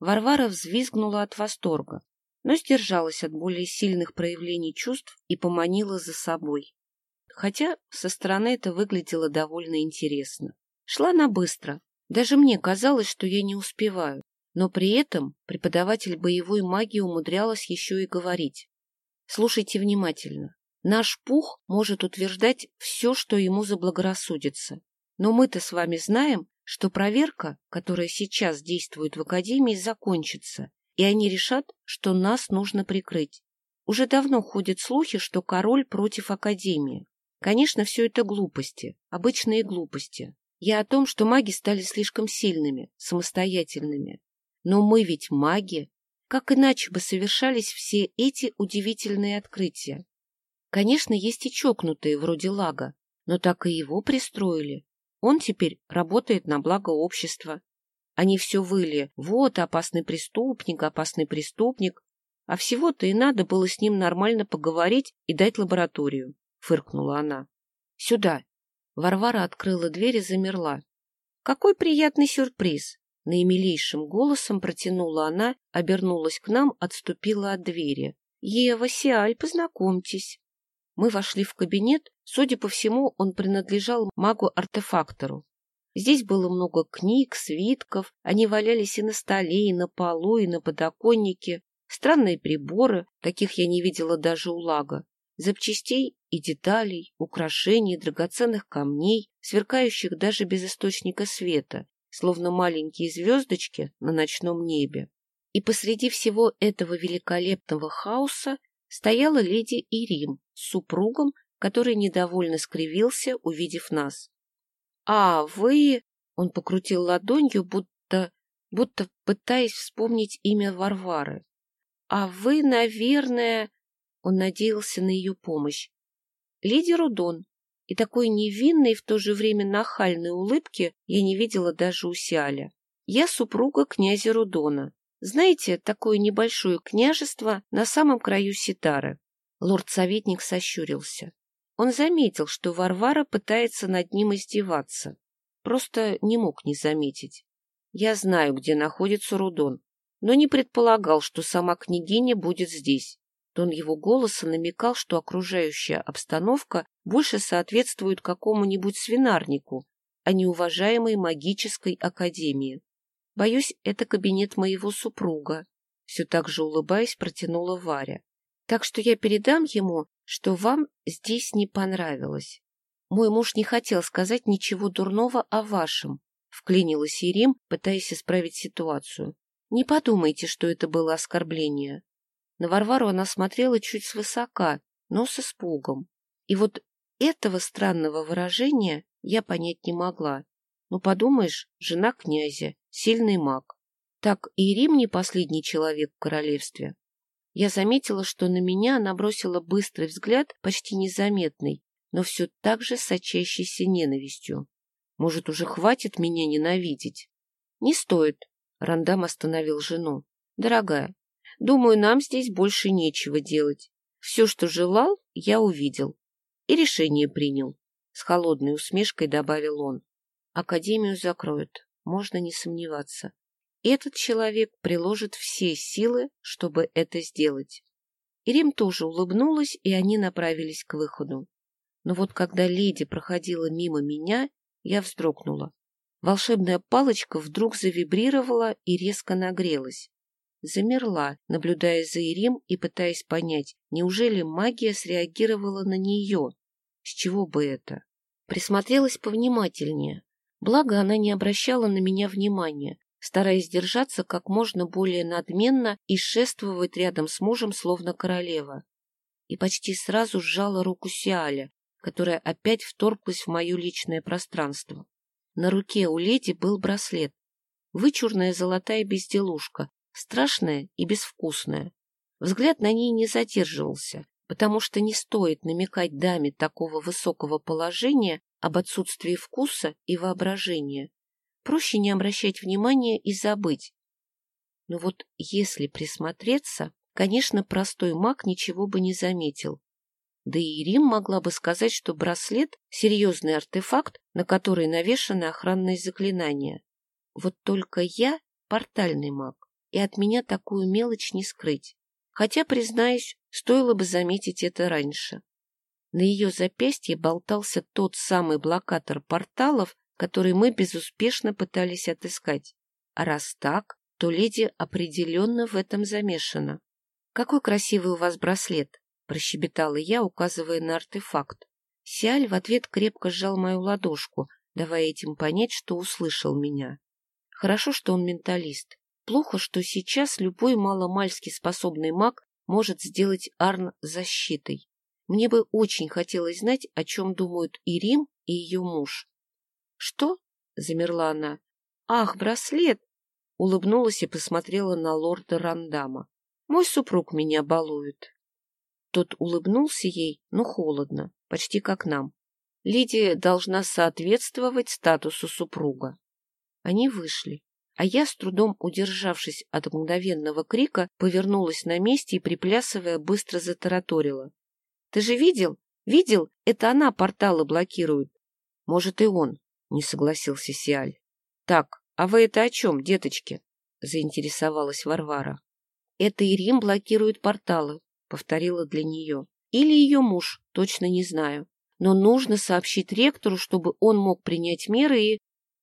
Варвара взвизгнула от восторга, но сдержалась от более сильных проявлений чувств и поманила за собой. Хотя со стороны это выглядело довольно интересно. Шла она быстро. Даже мне казалось, что я не успеваю. Но при этом преподаватель боевой магии умудрялась еще и говорить. Слушайте внимательно. Наш пух может утверждать все, что ему заблагорассудится. Но мы-то с вами знаем, что проверка, которая сейчас действует в Академии, закончится, и они решат, что нас нужно прикрыть. Уже давно ходят слухи, что король против Академии. Конечно, все это глупости, обычные глупости. Я о том, что маги стали слишком сильными, самостоятельными. Но мы ведь маги. Как иначе бы совершались все эти удивительные открытия? Конечно, есть и чокнутые, вроде Лага, но так и его пристроили. Он теперь работает на благо общества. Они все выли. Вот опасный преступник, опасный преступник. А всего-то и надо было с ним нормально поговорить и дать лабораторию, — фыркнула она. — Сюда. Варвара открыла дверь и замерла. — Какой приятный сюрприз! Наимилейшим голосом протянула она, обернулась к нам, отступила от двери. — Ева, Сиаль, познакомьтесь. Мы вошли в кабинет. Судя по всему, он принадлежал магу-артефактору. Здесь было много книг, свитков. Они валялись и на столе, и на полу, и на подоконнике. Странные приборы, таких я не видела даже у лага. Запчастей и деталей, украшений, драгоценных камней, сверкающих даже без источника света, словно маленькие звездочки на ночном небе. И посреди всего этого великолепного хаоса стояла леди Ирим супругом, который недовольно скривился, увидев нас. — А, вы... — он покрутил ладонью, будто, будто пытаясь вспомнить имя Варвары. — А вы, наверное... Он надеялся на ее помощь. Леди Рудон. И такой невинной и в то же время нахальной улыбки я не видела даже у Сиаля. Я супруга князя Рудона. Знаете, такое небольшое княжество на самом краю Ситары. Лорд-советник сощурился. Он заметил, что Варвара пытается над ним издеваться. Просто не мог не заметить. Я знаю, где находится Рудон, но не предполагал, что сама княгиня будет здесь. Тон его голоса намекал, что окружающая обстановка больше соответствует какому-нибудь свинарнику, а не уважаемой магической академии. Боюсь, это кабинет моего супруга. Все так же улыбаясь, протянула Варя. Так что я передам ему, что вам здесь не понравилось. Мой муж не хотел сказать ничего дурного о вашем, вклинилась Ирим, пытаясь исправить ситуацию. Не подумайте, что это было оскорбление. На Варвару она смотрела чуть свысока, но с испугом. И вот этого странного выражения я понять не могла. Ну, подумаешь, жена князя, сильный маг. Так и Рим не последний человек в королевстве. Я заметила, что на меня она бросила быстрый взгляд, почти незаметный, но все так же сочащийся ненавистью. Может, уже хватит меня ненавидеть? Не стоит. Рандам остановил жену. Дорогая, думаю, нам здесь больше нечего делать. Все, что желал, я увидел. И решение принял. С холодной усмешкой добавил он. Академию закроют, можно не сомневаться. Этот человек приложит все силы, чтобы это сделать. Ирим тоже улыбнулась, и они направились к выходу. Но вот когда леди проходила мимо меня, я вздрогнула. Волшебная палочка вдруг завибрировала и резко нагрелась. Замерла, наблюдая за Ирим и пытаясь понять, неужели магия среагировала на нее? С чего бы это? Присмотрелась повнимательнее. Благо, она не обращала на меня внимания, стараясь держаться как можно более надменно и шествовать рядом с мужем, словно королева. И почти сразу сжала руку Сиаля, которая опять вторглась в мое личное пространство. На руке у леди был браслет. Вычурная золотая безделушка, страшная и безвкусная. Взгляд на ней не задерживался, потому что не стоит намекать даме такого высокого положения об отсутствии вкуса и воображения. Проще не обращать внимания и забыть. Но вот если присмотреться, конечно, простой маг ничего бы не заметил. Да и Рим могла бы сказать, что браслет — серьезный артефакт, на который навешаны охранные заклинания. Вот только я — портальный маг. и от меня такую мелочь не скрыть. Хотя, признаюсь, стоило бы заметить это раньше. На ее запястье болтался тот самый блокатор порталов, который мы безуспешно пытались отыскать. А раз так, то леди определенно в этом замешана. «Какой красивый у вас браслет!» — прощебетала я, указывая на артефакт. Сиаль в ответ крепко сжал мою ладошку, давая этим понять, что услышал меня. Хорошо, что он менталист. Плохо, что сейчас любой маломальски способный маг может сделать Арн защитой. Мне бы очень хотелось знать, о чем думают и Рим, и ее муж. — Что? — замерла она. — Ах, браслет! — улыбнулась и посмотрела на лорда Рандама. — Мой супруг меня балует. Тот улыбнулся ей, но холодно, почти как нам. Лидия должна соответствовать статусу супруга. Они вышли, а я, с трудом удержавшись от мгновенного крика, повернулась на месте и, приплясывая, быстро затараторила. Ты же видел? Видел? Это она порталы блокирует. Может, и он, — не согласился Сиаль. Так, а вы это о чем, деточки? — заинтересовалась Варвара. Это Ирим блокирует порталы, — повторила для нее. Или ее муж, точно не знаю. Но нужно сообщить ректору, чтобы он мог принять меры и...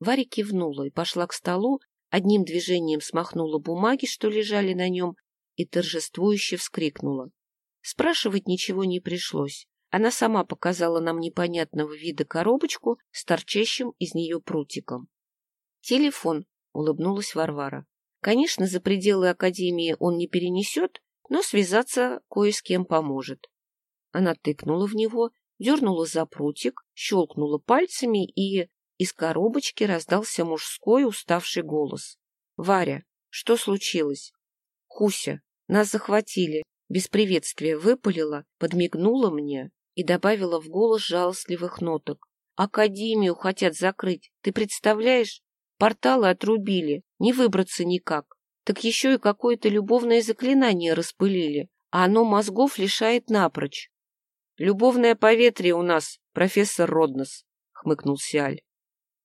Варя кивнула и пошла к столу, одним движением смахнула бумаги, что лежали на нем, и торжествующе вскрикнула. Спрашивать ничего не пришлось. Она сама показала нам непонятного вида коробочку с торчащим из нее прутиком. «Телефон», — улыбнулась Варвара. «Конечно, за пределы Академии он не перенесет, но связаться кое с кем поможет». Она тыкнула в него, дернула за прутик, щелкнула пальцами, и из коробочки раздался мужской уставший голос. «Варя, что случилось?» «Хуся, нас захватили без приветствия выпалила, подмигнула мне и добавила в голос жалостливых ноток. «Академию хотят закрыть, ты представляешь? Порталы отрубили, не выбраться никак. Так еще и какое-то любовное заклинание распылили, а оно мозгов лишает напрочь». «Любовное поветрие у нас, профессор Роднос», — хмыкнул Сиаль.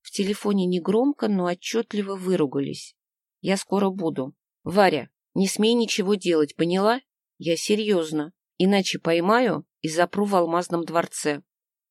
В телефоне негромко, но отчетливо выругались. «Я скоро буду. Варя, не смей ничего делать, поняла? Я серьезно, иначе поймаю и запру в алмазном дворце.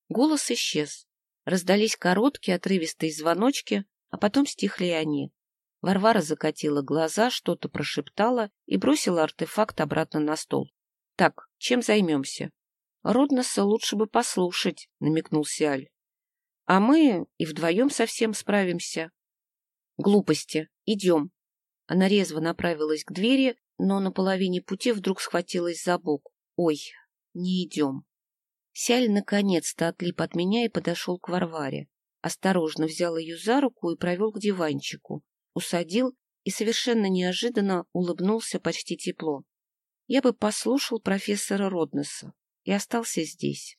Голос исчез. Раздались короткие отрывистые звоночки, а потом стихли они. Варвара закатила глаза, что-то прошептала и бросила артефакт обратно на стол. — Так, чем займемся? — Родноса лучше бы послушать, — намекнул Сиаль. — А мы и вдвоем совсем справимся. — Глупости. Идем. Она резво направилась к двери, но на половине пути вдруг схватилась за бок. «Ой, не идем». Сяль наконец-то отлип от меня и подошел к Варваре. Осторожно взял ее за руку и провел к диванчику. Усадил и совершенно неожиданно улыбнулся почти тепло. Я бы послушал профессора Роднеса и остался здесь.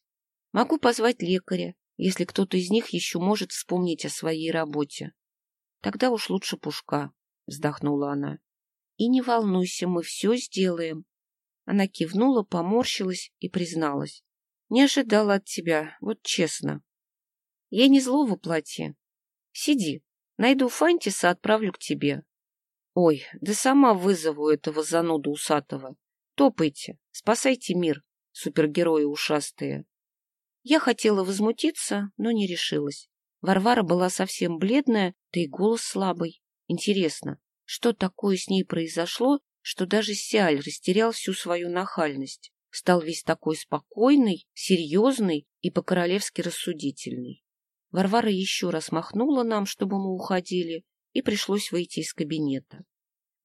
Могу позвать лекаря, если кто-то из них еще может вспомнить о своей работе. Тогда уж лучше Пушка, — вздохнула она. И не волнуйся, мы все сделаем. Она кивнула, поморщилась и призналась. Не ожидала от тебя, вот честно. Я не зло воплоти. Сиди, найду Фантиса, отправлю к тебе. Ой, да сама вызову этого зануду усатого. Топайте, спасайте мир, супергерои ушастые. Я хотела возмутиться, но не решилась. Варвара была совсем бледная, да и голос слабый. Интересно, что такое с ней произошло, что даже Сиаль растерял всю свою нахальность, стал весь такой спокойный, серьезный и по-королевски рассудительный. Варвара еще раз махнула нам, чтобы мы уходили, и пришлось выйти из кабинета.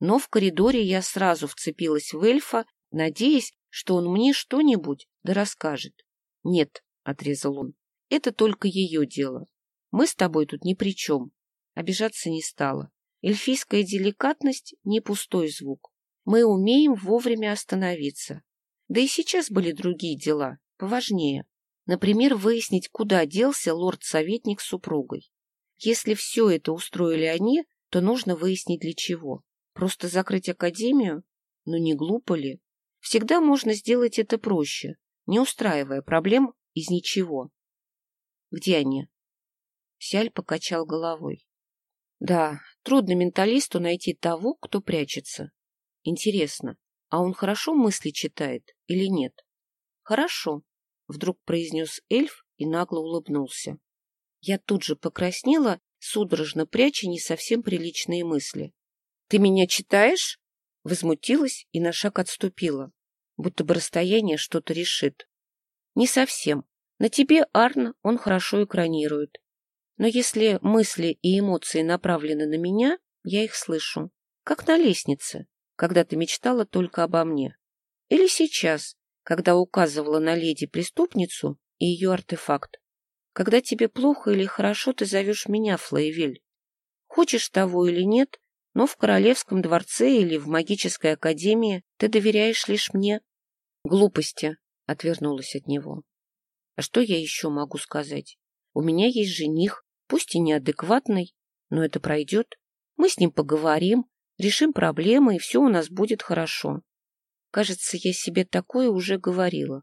Но в коридоре я сразу вцепилась в эльфа, надеясь, что он мне что-нибудь да расскажет. — Нет, — отрезал он, — это только ее дело. Мы с тобой тут ни при чем. Обижаться не стала. Эльфийская деликатность — не пустой звук. Мы умеем вовремя остановиться. Да и сейчас были другие дела, поважнее. Например, выяснить, куда делся лорд-советник с супругой. Если все это устроили они, то нужно выяснить для чего. Просто закрыть академию? Ну не глупо ли? Всегда можно сделать это проще, не устраивая проблем из ничего. Где они? Сяль покачал головой. Да, Трудно менталисту найти того, кто прячется. Интересно, а он хорошо мысли читает или нет? Хорошо, вдруг произнес эльф и нагло улыбнулся. Я тут же покраснела, судорожно пряча не совсем приличные мысли. — Ты меня читаешь? Возмутилась и на шаг отступила, будто бы расстояние что-то решит. — Не совсем. На тебе, Арн, он хорошо экранирует. Но если мысли и эмоции направлены на меня, я их слышу. Как на лестнице, когда ты мечтала только обо мне. Или сейчас, когда указывала на леди-преступницу и ее артефакт. Когда тебе плохо или хорошо, ты зовешь меня, Флейвель. Хочешь того или нет, но в королевском дворце или в магической академии ты доверяешь лишь мне. Глупости, — отвернулась от него. А что я еще могу сказать? У меня есть жених, пусть и неадекватный, но это пройдет. Мы с ним поговорим, решим проблемы, и все у нас будет хорошо. Кажется, я себе такое уже говорила.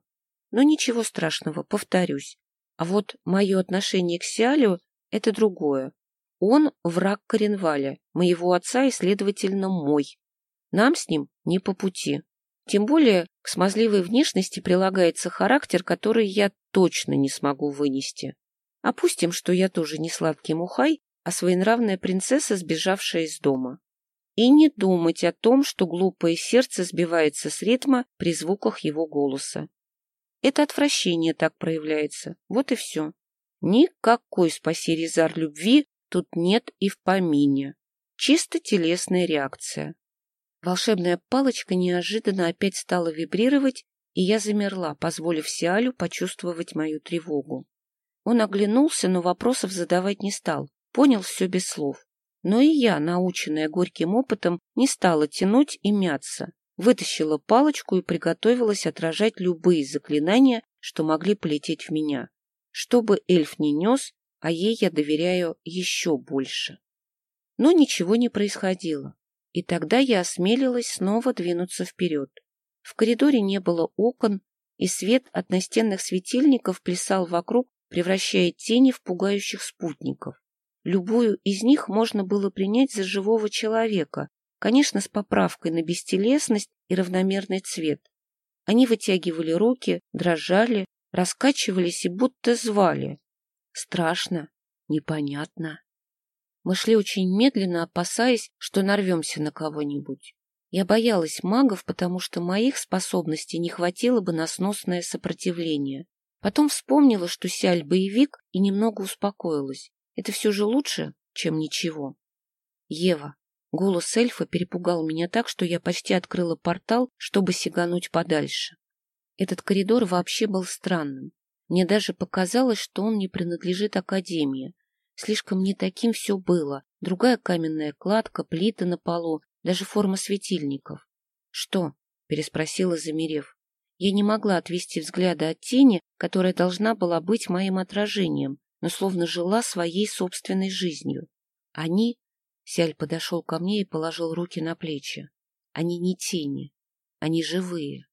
Но ничего страшного, повторюсь. А вот мое отношение к Сиалю — это другое. Он враг Коренваля, моего отца и, следовательно, мой. Нам с ним не по пути. Тем более к смазливой внешности прилагается характер, который я точно не смогу вынести. Опустим, что я тоже не сладкий мухай, а своенравная принцесса, сбежавшая из дома. И не думать о том, что глупое сердце сбивается с ритма при звуках его голоса. Это отвращение так проявляется. Вот и все. Никакой спаси Резар любви тут нет и в помине. Чисто телесная реакция. Волшебная палочка неожиданно опять стала вибрировать, и я замерла, позволив Сиалю почувствовать мою тревогу. Он оглянулся, но вопросов задавать не стал, понял все без слов. Но и я, наученная горьким опытом, не стала тянуть и мяться, вытащила палочку и приготовилась отражать любые заклинания, что могли полететь в меня. Чтобы эльф не нес, а ей я доверяю еще больше. Но ничего не происходило. И тогда я осмелилась снова двинуться вперед. В коридоре не было окон, и свет от настенных светильников плясал вокруг, превращая тени в пугающих спутников. Любую из них можно было принять за живого человека, конечно, с поправкой на бестелесность и равномерный цвет. Они вытягивали руки, дрожали, раскачивались и будто звали. Страшно, непонятно. Мы шли очень медленно, опасаясь, что нарвемся на кого-нибудь. Я боялась магов, потому что моих способностей не хватило бы на сносное сопротивление. Потом вспомнила, что Сяль боевик, и немного успокоилась. Это все же лучше, чем ничего. Ева. Голос эльфа перепугал меня так, что я почти открыла портал, чтобы сигануть подальше. Этот коридор вообще был странным. Мне даже показалось, что он не принадлежит Академии. Слишком не таким все было. Другая каменная кладка, плиты на полу, даже форма светильников. — Что? — переспросила, замерев. Я не могла отвести взгляда от тени, которая должна была быть моим отражением, но словно жила своей собственной жизнью. Они... Сяль подошел ко мне и положил руки на плечи. Они не тени. Они живые.